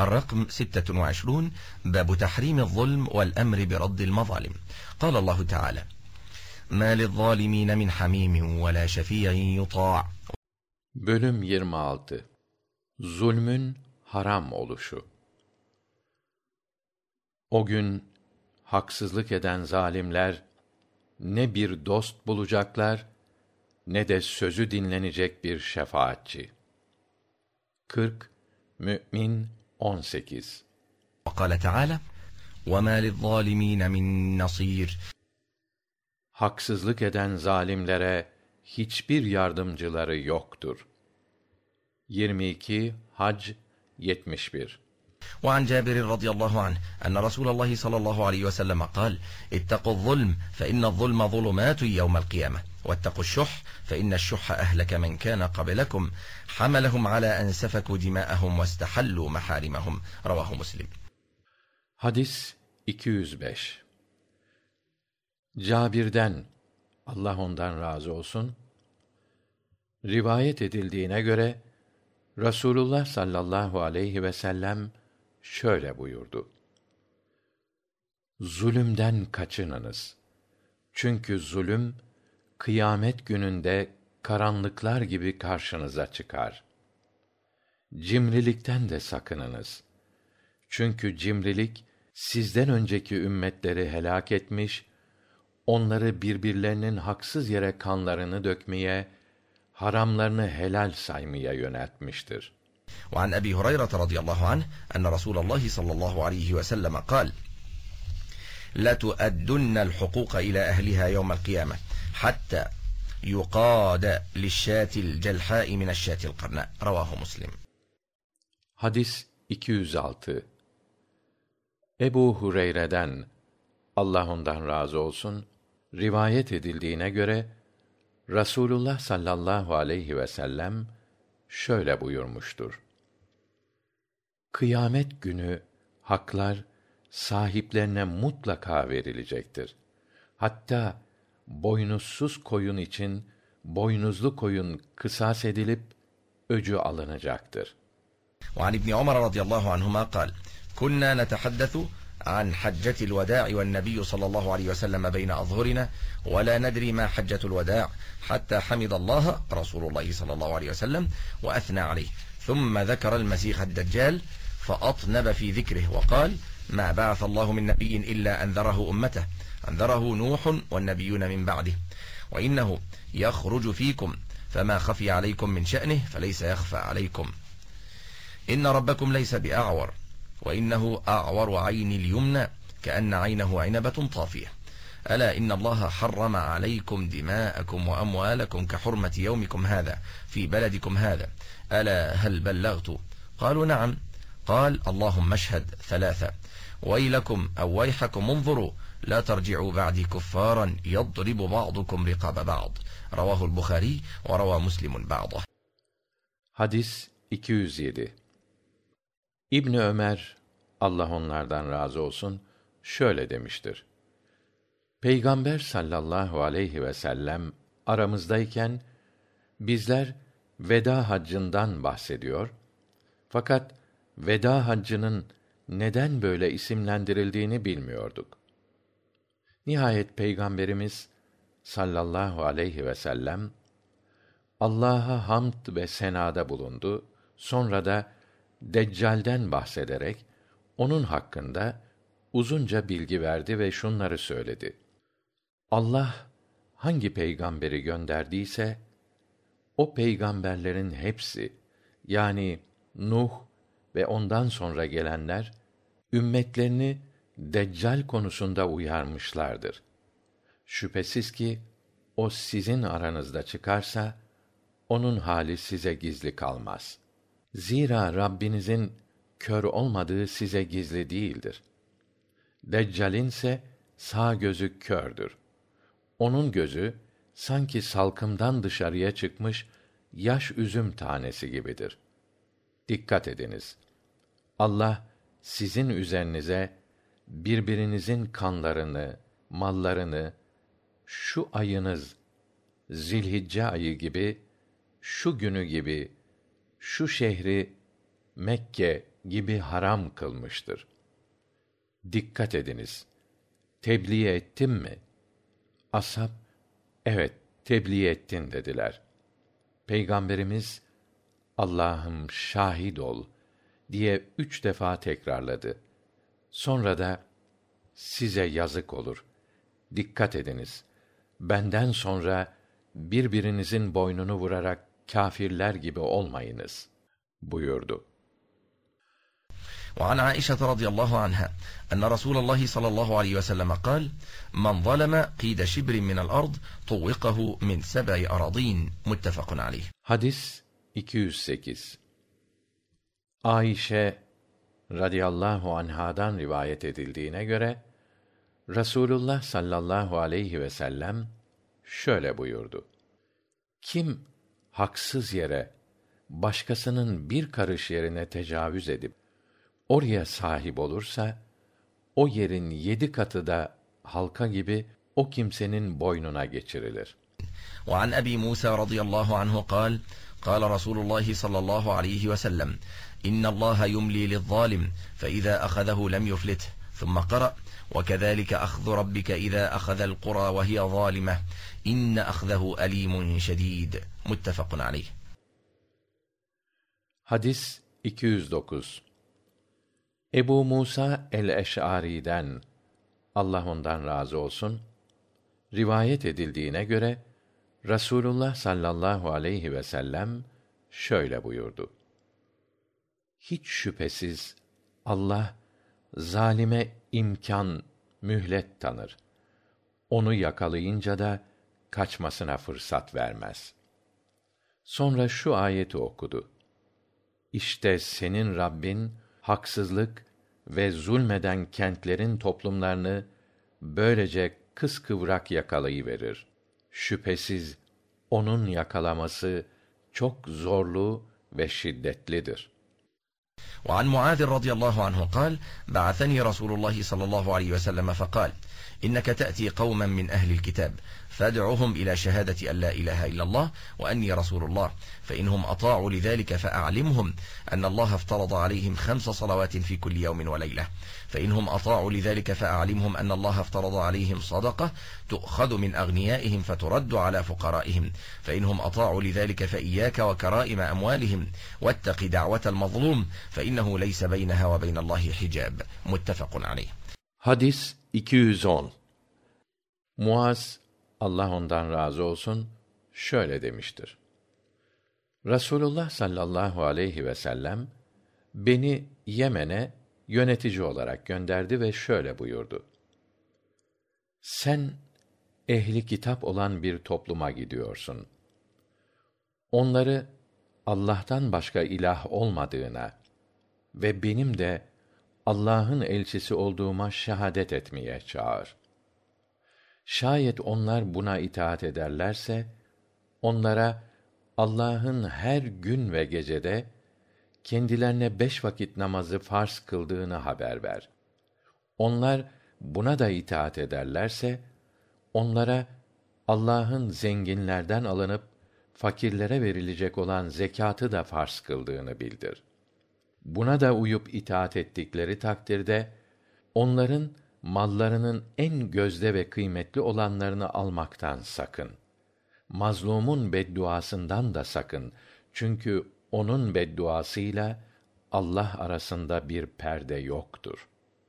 الرقم 26 باب تحريم الظلم والأمر برد المظالم قال الله تعالى ما للظالمين من حميم ولا شفيع يطاع Bölüm 26 Zulmün haram oluşu O gün haksızlık eden zalimler ne bir dost bulacaklar ne de sözü dinlenecek bir şefaatçi. 40 Mü'min 18 وقال تعالى وما للظالمين من نصير Haksızlık eden zalimlere hiçbir yardımcıları yoktur. 22 Hac 71 وعن جابر رضي الله عنه أن رسول الله صلى الله عليه وسلم قال اتقوا الظلم فإن الظلم ظلمات يوم القيامة واتقوا الشح فإن الشح أهلك من كان قبلكم حملهم على أن سفكوا دماءهم واستحلوا محارمهم رواه مسلم Hadis 205 Cabir'den Allah ondan razı olsun rivayet edildiğine göre Rasulullah sallallahu aleyhi ve sellem şöyle buyurdu. Zulümden kaçınınız. Çünkü zulüm kıyamet gününde karanlıklar gibi karşınıza çıkar. Cimrilikten de sakınınız. Çünkü cimrilik sizden önceki ümmetleri helak etmiş onları birbirlerinin haksız yere kanlarını dökmeye haramlarını helal saymaya yöneltmiştir. an abi hureyra radıyallahu anh enne rasul allah sallى allah aleyh vsellem kal لتؤدن الحقوق إلى أهلها يوم القيامة حتى يقاد للشاة الجلحاء من الشاة القرناء رواه مسلم Hadis 206 Ebu Hureyre'den Allah ondan razı olsun rivayet edildiğine göre Rasulullah sallallahu aleyhi ve sellem şöyle buyurmuştur. Kıyamet günü haklar sahiplerine mutlaka verilecektir. Hatta boynuzsuz koyun için boynuzlu koyun kısas edilip öcü alınacaktır. وعن ابن عمر رضي الله عنهما قال كنا نتحدث عن حجة الوداع والنبي صلى الله عليه وسلم بين أظهرنا ولا ندري ما حجة الوداع حتى حمد الله رسول الله صلى الله عليه وسلم وأثنى عليه ثم ذكر المسيح الدجال فأطنب في ذكره وقال ما بعث الله من نبي إلا أنذره أمته أنذره نوح والنبيون من بعده وإنه يخرج فيكم فما خفي عليكم من شأنه فليس يخفى عليكم إن ربكم ليس بأعور وإنه أعور عين اليمنى كأن عينه عنبة طافية ألا إن الله حرم عليكم دماءكم وأموالكم كحرمة يومكم هذا في بلدكم هذا ألا هل بلغت قالوا نعم قال اللهم اشهد ثلاثة ويلكم أو ويحكم انظروا لا ترجعوا بعدي كفارا يضرب بعضكم رقاب بعض رواه البخاري وروى مسلم بعضه Hadis 207 İbni Ömer Allah onlardan razı olsun şöyle demiştir. Peygamber sallallahu aleyhi ve sellem aramızdayken bizler veda haccından bahsediyor. Fakat veda haccının neden böyle isimlendirildiğini bilmiyorduk. Nihayet peygamberimiz sallallahu aleyhi ve sellem Allah'a hamd ve senada bulundu. Sonra da Deccal'den bahsederek onun hakkında uzunca bilgi verdi ve şunları söyledi. Allah hangi peygamberi gönderdiyse o peygamberlerin hepsi yani Nuh ve ondan sonra gelenler ümmetlerini Deccal konusunda uyarmışlardır. Şüphesiz ki o sizin aranızda çıkarsa onun hali size gizli kalmaz. Zira Rabbinizin kör olmadığı size gizli değildir. Deccal'in ise sağ gözü kördür. Onun gözü sanki salkımdan dışarıya çıkmış yaş üzüm tanesi gibidir. Dikkat ediniz. Allah sizin üzerinize birbirinizin kanlarını, mallarını şu ayınız Zilhicce ayı gibi şu günü gibi şu şehri Mekke gibi haram kılmıştır. Dikkat ediniz. Tebliğ ettim mi? Ashab, evet tebliğ ettin dediler. Peygamberimiz, Allah'ım şahit ol diye üç defa tekrarladı. Sonra da, size yazık olur. Dikkat ediniz. Benden sonra birbirinizin boynunu vurarak kâfirler gibi olmayınız buyurdu. وعن عائشة رضي الله عنها أن رسول الله صلى الله عليه وسلم قال من ظلم قيد شبر من الأرض طوقه من سبع أراضين متفق عليه Hadis 208 ayşe radıyallahu anhadan rivayet edildiğine göre rasulullah sallallahu aleyhi vsellem şöyle buyurdu. Kim haksız yere başkasının bir karış yerine tecavüz edip oraya sahip olursa o yerin yedi katı da halka gibi o kimsenin boynuna geçirilir. An abi musa radıyallahu anh kal قال قال رسول الله صلى الله عليه وسلم إن الله يملي للظالم فإذا أخذه لم يفلته ثم قرأ وكذلك أخذ ربك إذا أخذ القرى وهي ظالمة إن أخذه أليم شديد متفق عليه Hadis 209 Ebu Musa el-Eş'ari'den Allah ondan razı olsun rivayet edildiğine göre Rasulullah sallallahu aleyhi ve sellem şöyle buyurdu. Hiç şüphesiz Allah zalime imkan, mühlet tanır. Onu yakalayınca da kaçmasına fırsat vermez. Sonra şu ayeti okudu. İşte senin Rabbin haksızlık ve zulmeden kentlerin toplumlarını böylece kıskıvrak yakalayıverir Şüphesiz onun yakalaması çok zorlu ve şiddetlidir. وعن معاذ رضي الله عنه قال بعثني رسول الله صلى الله عليه وسلم فقال إنك تأتي قوما من أهل الكتاب فادعهم إلى شهادة أن لا إله إلا الله وأني رسول الله فإنهم أطاعوا لذلك فأعلمهم أن الله افترض عليهم خمس صلوات في كل يوم وليلة فإنهم أطاعوا لذلك فأعلمهم أن الله افترض عليهم صدقة تؤخذ من أغنيائهم فترد على فقرائهم فإنهم أطاعوا لذلك فإياك وكرائم أموالهم واتق دعوة المظلوم فإنه ليس بينها وبين الله حجاب متفق عليه Hadis 210 Muaz Allah ondan razı olsun şöyle demiştir. Rasulullah sallallahu aleyhi ve sellem beni Yemen'e yönetici olarak gönderdi ve şöyle buyurdu. Sen ehli kitap olan bir topluma gidiyorsun. Onları Allah'tan başka ilah olmadığına ve benim de Allah'ın elçisi olduğuma şehadet etmeye çağır. Şayet onlar buna itaat ederlerse onlara Allah'ın her gün ve gecede kendilerine beş vakit namazı farz kıldığını haber ver. Onlar buna da itaat ederlerse onlara Allah'ın zenginlerden alınıp fakirlere verilecek olan zekatı da farz kıldığını bildir. Buna da uyup itaat ettikleri takdirde onların mallarının en gözde ve kıymetli olanlarını almaktan sakın. Mazlumun bedduasından da sakın. Çünkü onun bedduasıyla Allah arasında bir perde yoktur.''